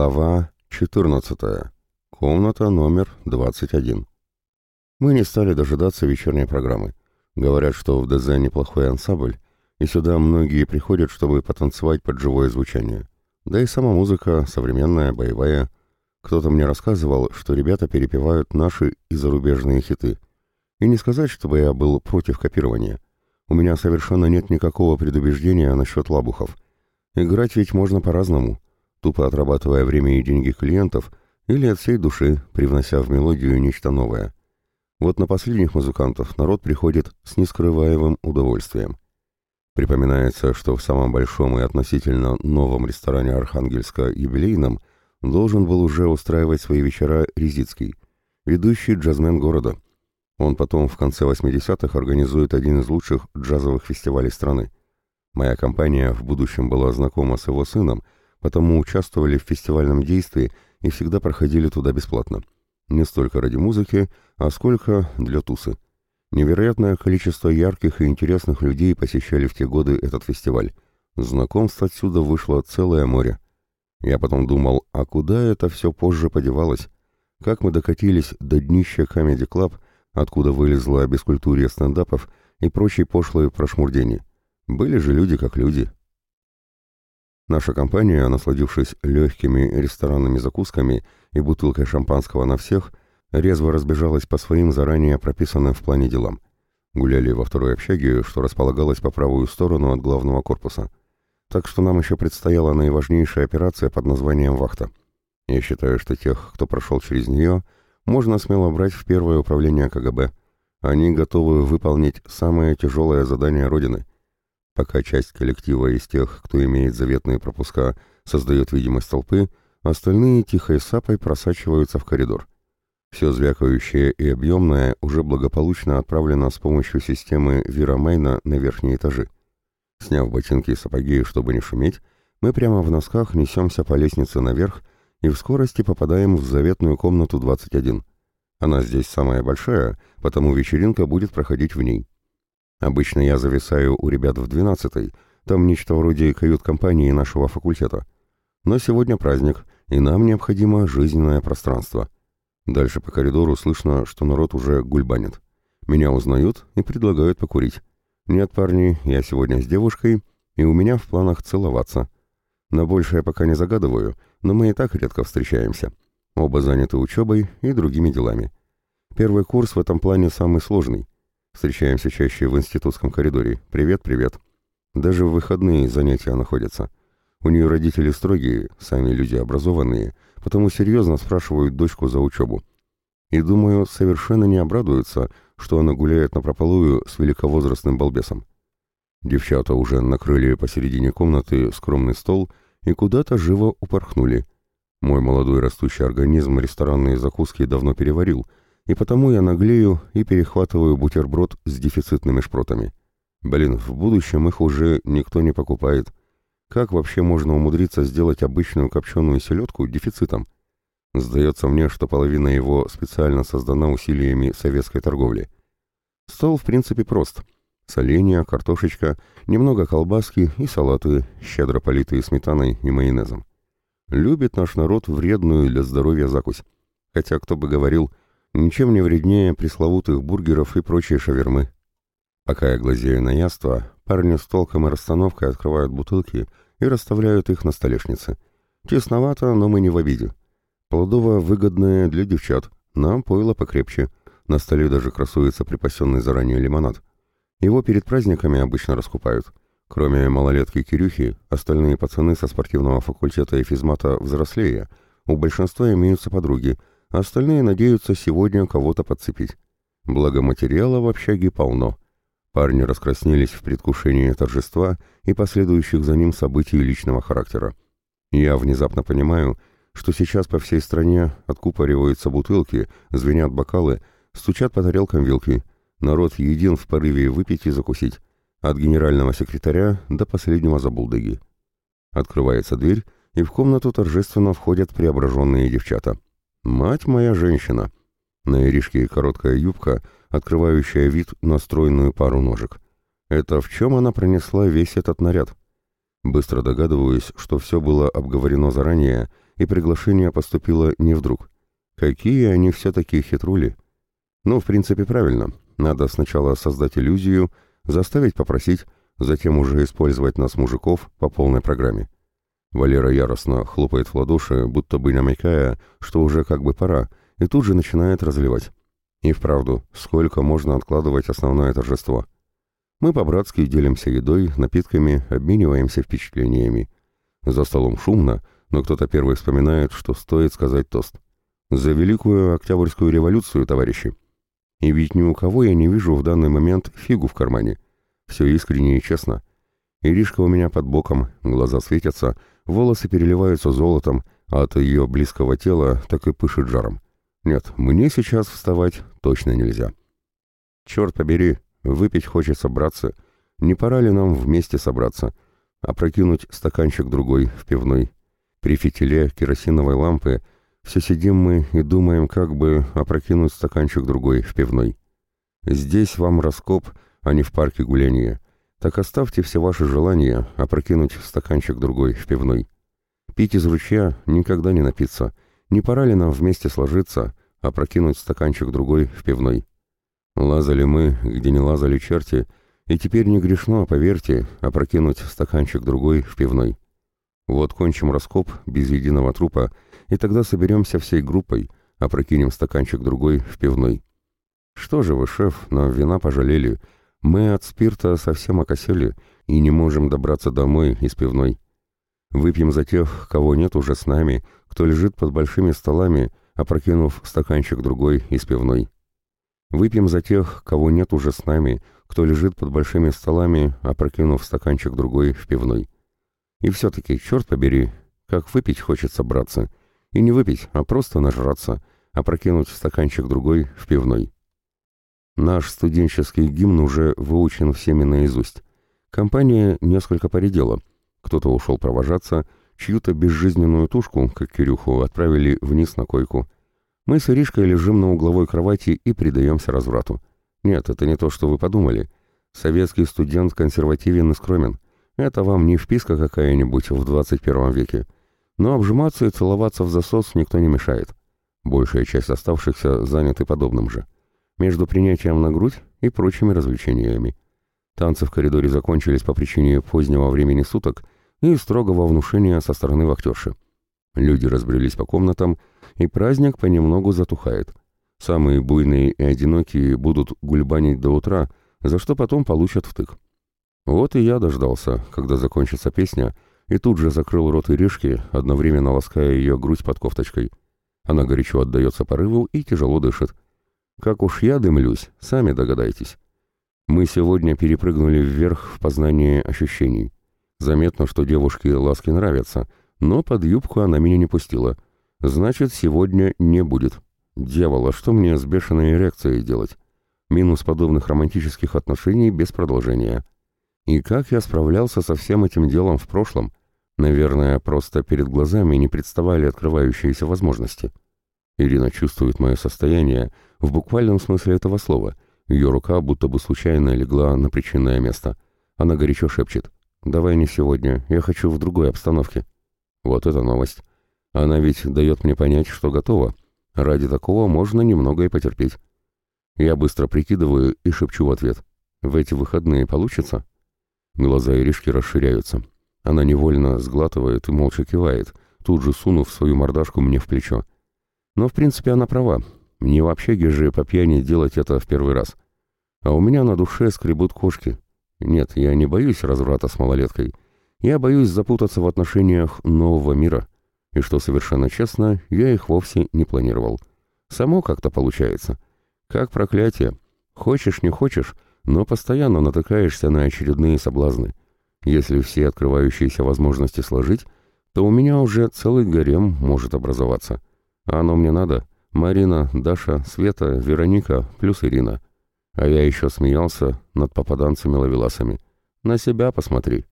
Глава 14. Комната номер 21. Мы не стали дожидаться вечерней программы. Говорят, что в ДЗ неплохой ансамбль, и сюда многие приходят, чтобы потанцевать под живое звучание. Да и сама музыка современная, боевая. Кто-то мне рассказывал, что ребята перепевают наши и зарубежные хиты. И не сказать, чтобы я был против копирования. У меня совершенно нет никакого предубеждения насчет лабухов. Играть ведь можно по-разному — тупо отрабатывая время и деньги клиентов, или от всей души, привнося в мелодию нечто новое. Вот на последних музыкантов народ приходит с нескрываемым удовольствием. Припоминается, что в самом большом и относительно новом ресторане Архангельска юбилейном должен был уже устраивать свои вечера Резицкий, ведущий джазмен города. Он потом в конце 80-х организует один из лучших джазовых фестивалей страны. Моя компания в будущем была знакома с его сыном – потому участвовали в фестивальном действии и всегда проходили туда бесплатно. Не столько ради музыки, а сколько для тусы. Невероятное количество ярких и интересных людей посещали в те годы этот фестиваль. Знакомств отсюда вышло целое море. Я потом думал, а куда это все позже подевалось? Как мы докатились до днища Comedy Club, откуда вылезла бескультурье стендапов и прочие пошлые прошмурдения? Были же люди как люди. Наша компания, насладившись легкими ресторанными закусками и бутылкой шампанского на всех, резво разбежалась по своим заранее прописанным в плане делам. Гуляли во второй общаге, что располагалась по правую сторону от главного корпуса. Так что нам еще предстояла наиважнейшая операция под названием «Вахта». Я считаю, что тех, кто прошел через нее, можно смело брать в первое управление КГБ. Они готовы выполнить самое тяжелое задание Родины Пока часть коллектива из тех, кто имеет заветные пропуска, создает видимость толпы, остальные тихой сапой просачиваются в коридор. Все звякающее и объемное уже благополучно отправлено с помощью системы Вирамейна на верхние этажи. Сняв ботинки и сапоги, чтобы не шуметь, мы прямо в носках несемся по лестнице наверх и в скорости попадаем в заветную комнату 21. Она здесь самая большая, потому вечеринка будет проходить в ней. Обычно я зависаю у ребят в двенадцатой, там нечто вроде кают-компании нашего факультета. Но сегодня праздник, и нам необходимо жизненное пространство. Дальше по коридору слышно, что народ уже гульбанит. Меня узнают и предлагают покурить. Нет, парни, я сегодня с девушкой, и у меня в планах целоваться. На большее пока не загадываю, но мы и так редко встречаемся. Оба заняты учебой и другими делами. Первый курс в этом плане самый сложный. Встречаемся чаще в институтском коридоре. Привет, привет. Даже в выходные занятия находятся. У нее родители строгие, сами люди образованные, потому серьезно спрашивают дочку за учебу. И, думаю, совершенно не обрадуются, что она гуляет на прополую с великовозрастным балбесом. Девчата уже накрыли посередине комнаты скромный стол и куда-то живо упорхнули. Мой молодой растущий организм ресторанные закуски давно переварил — и потому я наглею и перехватываю бутерброд с дефицитными шпротами. Блин, в будущем их уже никто не покупает. Как вообще можно умудриться сделать обычную копченую селедку дефицитом? Сдается мне, что половина его специально создана усилиями советской торговли. Стол, в принципе, прост. Соленья, картошечка, немного колбаски и салаты, щедро политые сметаной и майонезом. Любит наш народ вредную для здоровья закусь. Хотя, кто бы говорил, ничем не вреднее пресловутых бургеров и прочей шавермы. Пока я глазею на яство, парни с толком и расстановкой открывают бутылки и расставляют их на столешнице. Тесновато, но мы не в обиде. Плодово выгодное для девчат, нам пойло покрепче. На столе даже красуется припасенный заранее лимонад. Его перед праздниками обычно раскупают. Кроме малолетки Кирюхи, остальные пацаны со спортивного факультета и физмата взрослее, у большинства имеются подруги — Остальные надеются сегодня кого-то подцепить. Благо материала в общаге полно. Парни раскраснелись в предвкушении торжества и последующих за ним событий личного характера. Я внезапно понимаю, что сейчас по всей стране откупориваются бутылки, звенят бокалы, стучат по тарелкам вилки. Народ един в порыве выпить и закусить. От генерального секретаря до последнего забулдыги. Открывается дверь, и в комнату торжественно входят преображенные девчата. Мать моя женщина. На Иришке короткая юбка, открывающая вид на стройную пару ножек. Это в чем она пронесла весь этот наряд? Быстро догадываюсь, что все было обговорено заранее, и приглашение поступило не вдруг. Какие они все-таки хитрули. Ну, в принципе, правильно. Надо сначала создать иллюзию, заставить попросить, затем уже использовать нас, мужиков, по полной программе. Валера яростно хлопает в ладоши, будто бы намекая, что уже как бы пора, и тут же начинает разливать. И вправду, сколько можно откладывать основное торжество? Мы по-братски делимся едой, напитками, обмениваемся впечатлениями. За столом шумно, но кто-то первый вспоминает, что стоит сказать тост. За Великую Октябрьскую революцию, товарищи. И ведь ни у кого я не вижу в данный момент фигу в кармане. Все искренне и честно. Иришка у меня под боком, глаза светятся, волосы переливаются золотом, а от ее близкого тела так и пышет жаром. Нет, мне сейчас вставать точно нельзя. Черт побери, выпить хочется, братцы. Не пора ли нам вместе собраться? Опрокинуть стаканчик другой в пивной. При фитиле керосиновой лампы все сидим мы и думаем, как бы опрокинуть стаканчик другой в пивной. Здесь вам раскоп, а не в парке гуляния. Так оставьте все ваши желания опрокинуть стаканчик другой в пивной. Пить из ручья никогда не напиться. Не пора ли нам вместе сложиться, опрокинуть стаканчик другой в пивной? Лазали мы, где не лазали черти, и теперь не грешно, поверьте, опрокинуть стаканчик другой в пивной. Вот кончим раскоп без единого трупа, и тогда соберемся всей группой, опрокинем стаканчик другой в пивной. Что же вы, шеф, нам вина пожалели, мы от спирта совсем окосели и не можем добраться домой из пивной. Выпьем за тех, кого нет уже с нами, кто лежит под большими столами, опрокинув стаканчик другой из пивной. Выпьем за тех, кого нет уже с нами, кто лежит под большими столами, опрокинув стаканчик другой в пивной. И все-таки, черт побери, как выпить хочется, братцы. И не выпить, а просто нажраться, опрокинуть стаканчик другой в пивной. Наш студенческий гимн уже выучен всеми наизусть. Компания несколько поредела. Кто-то ушел провожаться, чью-то безжизненную тушку, как Кирюху, отправили вниз на койку. Мы с Иришкой лежим на угловой кровати и предаемся разврату. Нет, это не то, что вы подумали. Советский студент консервативен и скромен. Это вам не вписка какая-нибудь в 21 веке. Но обжиматься и целоваться в засос никто не мешает. Большая часть оставшихся заняты подобным же между принятием на грудь и прочими развлечениями. Танцы в коридоре закончились по причине позднего времени суток и строгого внушения со стороны вахтерши. Люди разбрелись по комнатам, и праздник понемногу затухает. Самые буйные и одинокие будут гульбанить до утра, за что потом получат втык. Вот и я дождался, когда закончится песня, и тут же закрыл рот Иришки, одновременно лаская ее грудь под кофточкой. Она горячо отдается порыву и тяжело дышит. Как уж я дымлюсь, сами догадайтесь. Мы сегодня перепрыгнули вверх в познании ощущений. Заметно, что девушке ласки нравятся, но под юбку она меня не пустила. Значит, сегодня не будет. Дьявол, а что мне с бешеной эрекцией делать? Минус подобных романтических отношений без продолжения. И как я справлялся со всем этим делом в прошлом? Наверное, просто перед глазами не представали открывающиеся возможности. Ирина чувствует мое состояние в буквальном смысле этого слова. Ее рука будто бы случайно легла на причинное место. Она горячо шепчет. «Давай не сегодня, я хочу в другой обстановке». Вот это новость. Она ведь дает мне понять, что готова. Ради такого можно немного и потерпеть. Я быстро прикидываю и шепчу в ответ. «В эти выходные получится?» Глаза Иришки расширяются. Она невольно сглатывает и молча кивает, тут же сунув свою мордашку мне в плечо. Но, в принципе, она права. Мне вообще же по пьяни делать это в первый раз. А у меня на душе скребут кошки. Нет, я не боюсь разврата с малолеткой. Я боюсь запутаться в отношениях нового мира. И что совершенно честно, я их вовсе не планировал. Само как-то получается. Как проклятие. Хочешь, не хочешь, но постоянно натыкаешься на очередные соблазны. Если все открывающиеся возможности сложить, то у меня уже целый гарем может образоваться. А оно мне надо? Марина, Даша, Света, Вероника плюс Ирина. А я еще смеялся над попаданцами-ловеласами. На себя посмотри.